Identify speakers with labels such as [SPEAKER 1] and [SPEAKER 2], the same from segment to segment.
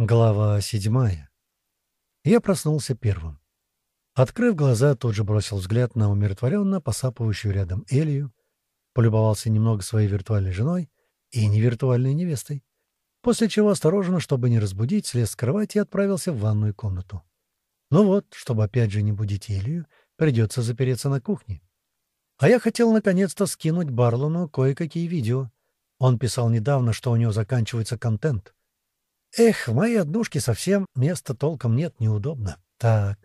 [SPEAKER 1] Глава седьмая. Я проснулся первым. Открыв глаза, тут же бросил взгляд на умиротворенно посапывающую рядом Элию, полюбовался немного своей виртуальной женой и невиртуальной невестой, после чего осторожно, чтобы не разбудить, слез с кровати и отправился в ванную комнату. Ну вот, чтобы опять же не будить Элию, придется запереться на кухне. А я хотел наконец-то скинуть Барлону кое-какие видео. Он писал недавно, что у него заканчивается контент — Эх, в моей однушке совсем места толком нет, неудобно. Так.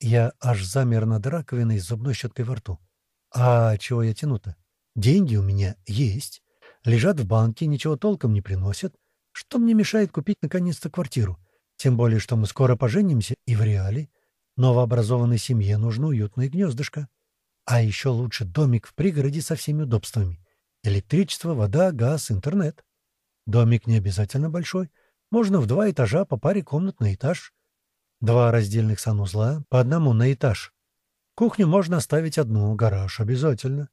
[SPEAKER 1] Я аж замер над раковиной с зубной щеткой во рту. А чего я тяну-то? Деньги у меня есть. Лежат в банке, ничего толком не приносят. Что мне мешает купить наконец-то квартиру? Тем более, что мы скоро поженимся и в реале. Новообразованной семье нужно уютное гнездышко. А еще лучше домик в пригороде со всеми удобствами. Электричество, вода, газ, интернет. Домик не обязательно большой — можно в два этажа по паре комнат на этаж. Два раздельных санузла, по одному на этаж. Кухню можно оставить одну, гараж обязательно.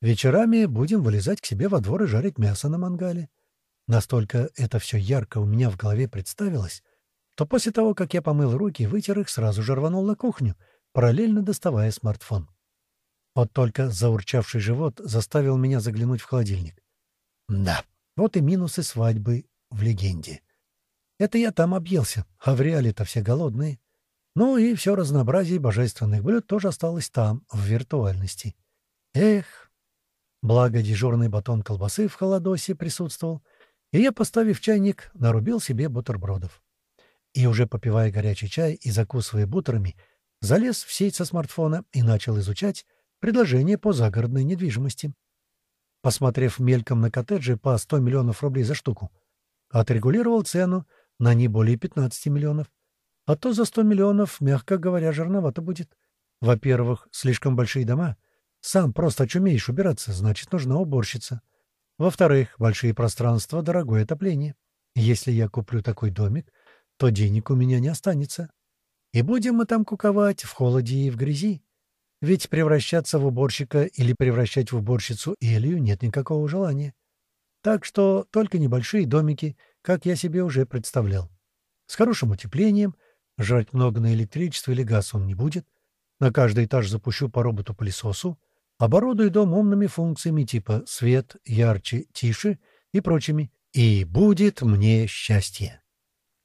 [SPEAKER 1] Вечерами будем вылезать к себе во двор и жарить мясо на мангале. Настолько это все ярко у меня в голове представилось, что после того, как я помыл руки и вытер их, сразу же рванул на кухню, параллельно доставая смартфон. Вот только заурчавший живот заставил меня заглянуть в холодильник. Да, вот и минусы свадьбы в легенде. Это я там объелся, а в реале-то все голодные. Ну и все разнообразие божественных блюд тоже осталось там, в виртуальности. Эх! Благо дежурный батон колбасы в холодосе присутствовал, и я, поставив чайник, нарубил себе бутербродов. И уже попивая горячий чай и закусывая бутерами, залез в сеть со смартфона и начал изучать предложения по загородной недвижимости. Посмотрев мельком на коттеджи по 100 миллионов рублей за штуку, отрегулировал цену на не более 15 миллионов. А то за 100 миллионов, мягко говоря, жирновато будет. Во-первых, слишком большие дома. Сам просто очумеешь убираться, значит, нужна уборщица. Во-вторых, большие пространства, дорогое отопление. Если я куплю такой домик, то денег у меня не останется. И будем мы там куковать в холоде и в грязи. Ведь превращаться в уборщика или превращать в уборщицу Элию нет никакого желания. Так что только небольшие домики как я себе уже представлял. С хорошим утеплением, жрать много на электричество или газ он не будет. На каждый этаж запущу по роботу-пылесосу, оборудую дом умными функциями типа свет, ярче, тише и прочими. И будет мне счастье.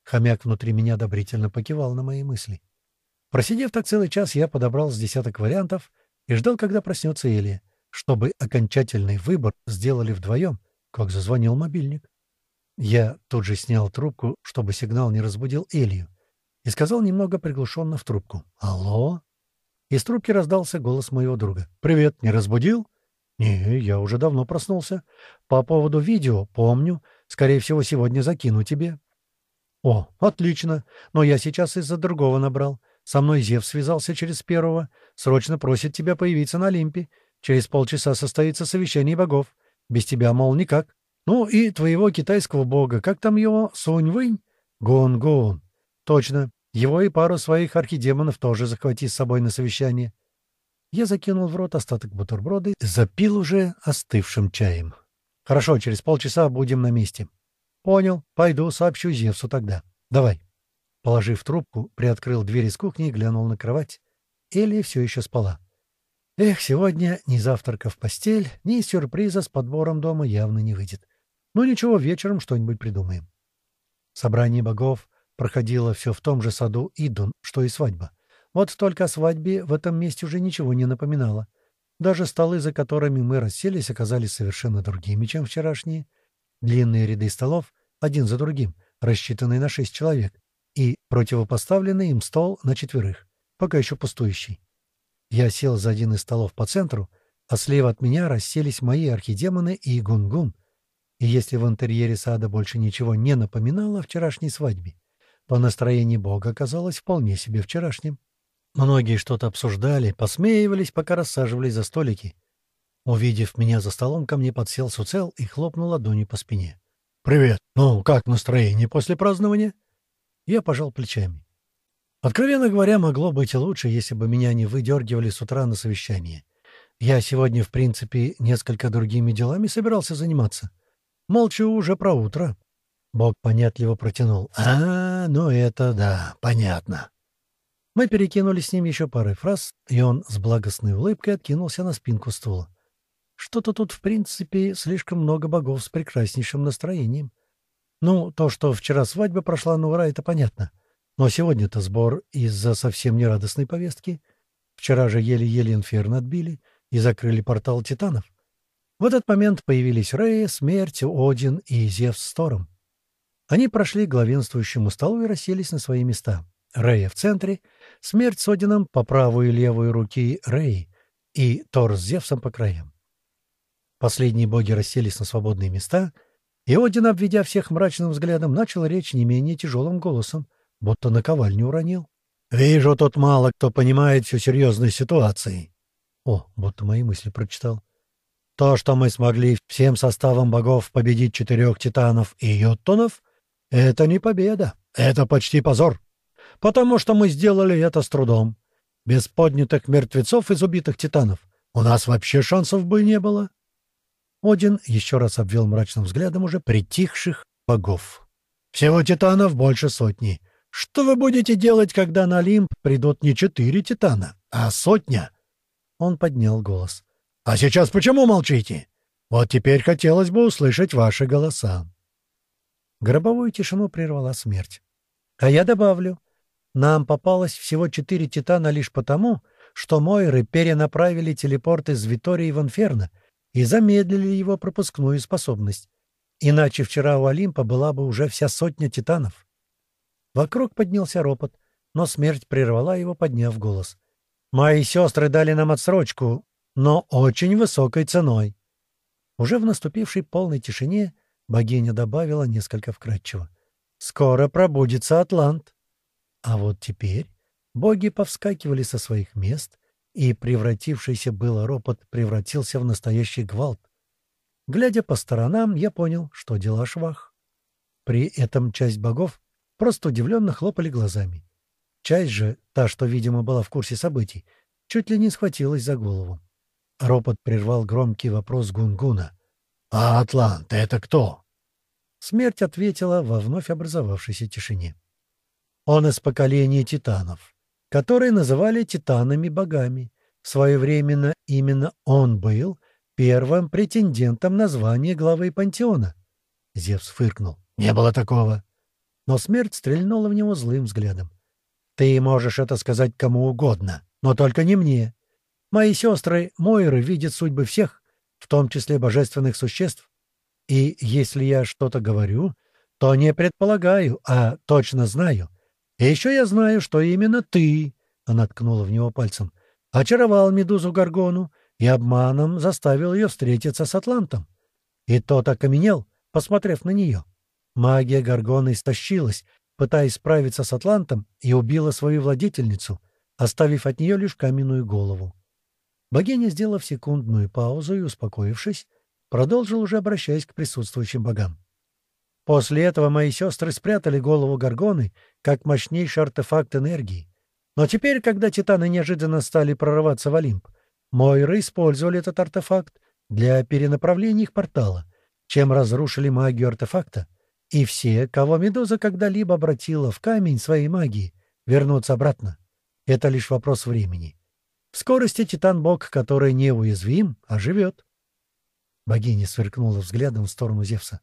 [SPEAKER 1] Хомяк внутри меня одобрительно покивал на мои мысли. Просидев так целый час, я подобрал с десяток вариантов и ждал, когда проснется Элия, чтобы окончательный выбор сделали вдвоем, как зазвонил мобильник. Я тут же снял трубку, чтобы сигнал не разбудил Элью, и сказал немного приглушенно в трубку. «Алло?» Из трубки раздался голос моего друга. «Привет, не разбудил?» «Не, я уже давно проснулся. По поводу видео, помню. Скорее всего, сегодня закину тебе». «О, отлично. Но я сейчас из-за другого набрал. Со мной Зев связался через первого. Срочно просит тебя появиться на Олимпе. Через полчаса состоится совещание богов. Без тебя, мол, никак. Ну и твоего китайского бога, как там его, Сунь-Вынь? Гун-Гун. Точно. Его и пару своих архидемонов тоже захвати с собой на совещание. Я закинул в рот остаток бутерброда и запил уже остывшим чаем. Хорошо, через полчаса будем на месте. Понял. Пойду сообщу Зевсу тогда. Давай. Положив трубку, приоткрыл дверь из кухни и глянул на кровать. Элли все еще спала. Эх, сегодня ни завтрака в постель, ни сюрприза с подбором дома явно не выйдет. Ну ничего, вечером что-нибудь придумаем. Собрание богов проходило все в том же саду Идун, что и свадьба. Вот только о свадьбе в этом месте уже ничего не напоминало. Даже столы, за которыми мы расселись, оказались совершенно другими, чем вчерашние. Длинные ряды столов, один за другим, рассчитанные на шесть человек, и противопоставленный им стол на четверых, пока еще пустующий. Я сел за один из столов по центру, а слева от меня расселись мои архидемоны и Гунгун, и если в интерьере сада больше ничего не напоминало о вчерашней свадьбе, то настроение Бога оказалось вполне себе вчерашним. Многие что-то обсуждали, посмеивались, пока рассаживались за столики. Увидев меня за столом, ко мне подсел Суцел и хлопнул ладонью по спине. «Привет! Ну, как настроение после празднования?» Я пожал плечами. Откровенно говоря, могло быть и лучше, если бы меня не выдергивали с утра на совещание. Я сегодня, в принципе, несколько другими делами собирался заниматься. Молчу уже про утро. Бог понятливо протянул. «А, ну это да, понятно». Мы перекинули с ним еще парой фраз, и он с благостной улыбкой откинулся на спинку стула. Что-то тут, в принципе, слишком много богов с прекраснейшим настроением. Ну, то, что вчера свадьба прошла на ура, это понятно. Но сегодня-то сбор из-за совсем нерадостной повестки. Вчера же еле-еле инферно отбили и закрыли портал титанов. В этот момент появились Рея, Смерть, Один и Зевс с. Они прошли к главенствующему столу и расселись на свои места. Рея в центре, Смерть с Одином по правую и левую руки Рэй и Тор с Зевсом по краям. Последние боги расселись на свободные места, и Один, обведя всех мрачным взглядом, начал речь не менее тяжелым голосом, будто наковальню уронил. «Вижу, тут мало кто понимает всю серьезную ситуацию». О, будто мои мысли прочитал. То, что мы смогли всем составом богов победить четырех титанов и йоттонов, это не победа, это почти позор. Потому что мы сделали это с трудом. Без поднятых мертвецов из убитых титанов у нас вообще шансов бы не было. Один еще раз обвел мрачным взглядом уже притихших богов. «Всего титанов больше сотни. Что вы будете делать, когда на Олимп придут не четыре титана, а сотня?» Он поднял голос. «А сейчас почему молчите? Вот теперь хотелось бы услышать ваши голоса». Гробовую тишину прервала смерть. А я добавлю, нам попалось всего четыре титана лишь потому, что Мойры перенаправили телепорт из Витории в Инферно и замедлили его пропускную способность. Иначе вчера у Олимпа была бы уже вся сотня титанов. Вокруг поднялся ропот, но смерть прервала его, подняв голос. «Мои сестры дали нам отсрочку, но очень высокой ценой». Уже в наступившей полной тишине Богиня добавила несколько вкратчиво. «Скоро пробудится Атлант». А вот теперь боги повскакивали со своих мест, и превратившийся было ропот превратился в настоящий гвалт. Глядя по сторонам, я понял, что дела швах. При этом часть богов просто удивленно хлопали глазами. Часть же, та, что, видимо, была в курсе событий, чуть ли не схватилась за голову. Ропот прервал громкий вопрос Гунгуна. «А Атлант — это кто?» Смерть ответила во вновь образовавшейся тишине. Он из поколения титанов, которые называли титанами-богами. Своевременно именно он был первым претендентом на звание главы пантеона. Зевс фыркнул. «Не было такого». Но смерть стрельнула в него злым взглядом. «Ты можешь это сказать кому угодно, но только не мне. Мои сестры Мойры видят судьбы всех, в том числе божественных существ, и если я что-то говорю, то не предполагаю, а точно знаю. И еще я знаю, что именно ты, — она ткнула в него пальцем, — очаровал Медузу Гаргону и обманом заставил ее встретиться с Атлантом. И тот окаменел, посмотрев на нее. Магия Гаргона истощилась, пытаясь справиться с Атлантом, и убила свою владительницу, оставив от нее лишь каменную голову. Богиня, сделав секундную паузу и успокоившись, Продолжил уже обращаясь к присутствующим богам. После этого мои сестры спрятали голову Гаргоны как мощнейший артефакт энергии. Но теперь, когда титаны неожиданно стали прорываться в Олимп, Мойры использовали этот артефакт для перенаправления их портала, чем разрушили магию артефакта, и все, кого Медуза когда-либо обратила в камень своей магии, вернутся обратно. Это лишь вопрос времени. В скорости Титан-бог, который неуязвим, оживет. Богиня сверкнула взглядом в сторону Зевса.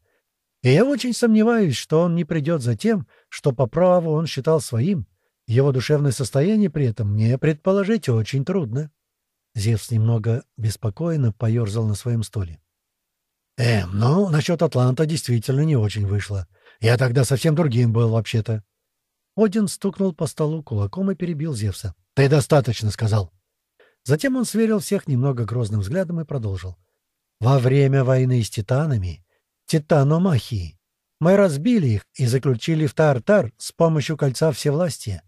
[SPEAKER 1] «И я очень сомневаюсь, что он не придет за тем, что по праву он считал своим. Его душевное состояние при этом мне предположить очень трудно». Зевс немного беспокойно поерзал на своем столе. «Эм, ну, насчет Атланта действительно не очень вышло. Я тогда совсем другим был, вообще-то». Один стукнул по столу кулаком и перебил Зевса. «Ты достаточно сказал». Затем он сверил всех немного грозным взглядом и продолжил. Во время войны с титанами, титаномахии, мы разбили их и заключили в Тартар с помощью кольца всевластия.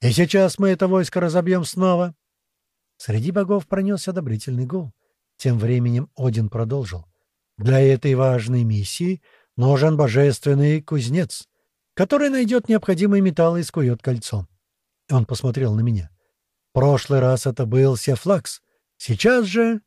[SPEAKER 1] И сейчас мы это войско разобьем снова. Среди богов пронесся одобрительный гул. Тем временем Один продолжил. Для этой важной миссии нужен божественный кузнец, который найдет необходимые металлы и скует кольцо. Он посмотрел на меня. Прошлый раз это был Сефлакс. Сейчас же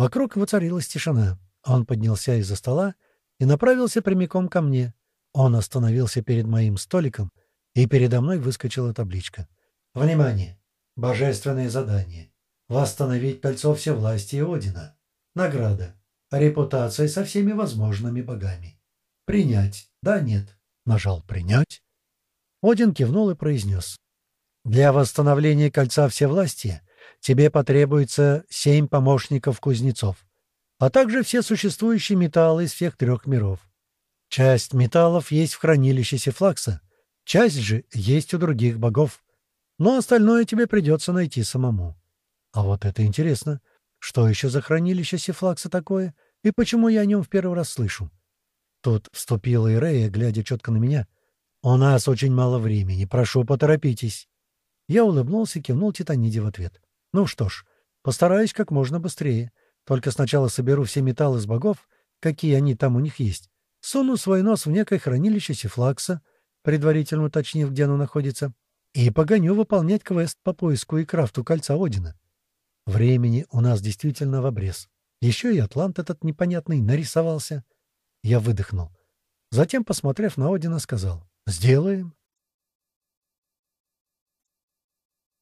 [SPEAKER 1] Вокруг воцарилась тишина. Он поднялся из-за стола и направился прямиком ко мне. Он остановился перед моим столиком, и передо мной выскочила табличка. «Внимание! Божественное задание. Восстановить кольцо всевластия Одина. Награда. Репутация со всеми возможными богами. Принять. Да, нет». Нажал «Принять». Один кивнул и произнес. «Для восстановления кольца всевластия тебе потребуется семь помощников-кузнецов, а также все существующие металлы из всех трех миров. Часть металлов есть в хранилище Сифлакса, часть же есть у других богов, но остальное тебе придется найти самому. А вот это интересно. Что еще за хранилище Сифлакса такое, и почему я о нем в первый раз слышу? Тут вступила Ирея, глядя четко на меня. «У нас очень мало времени. Прошу, поторопитесь». Я улыбнулся и кивнул Титаниде в ответ. «Ну что ж, постараюсь как можно быстрее. Только сначала соберу все металлы с богов, какие они там у них есть. Суну свой нос в некое хранилище Сифлакса, предварительно уточнив, где оно находится, и погоню выполнять квест по поиску и крафту кольца Одина. Времени у нас действительно в обрез. Еще и Атлант этот непонятный нарисовался. Я выдохнул. Затем, посмотрев на Одина, сказал «Сделаем».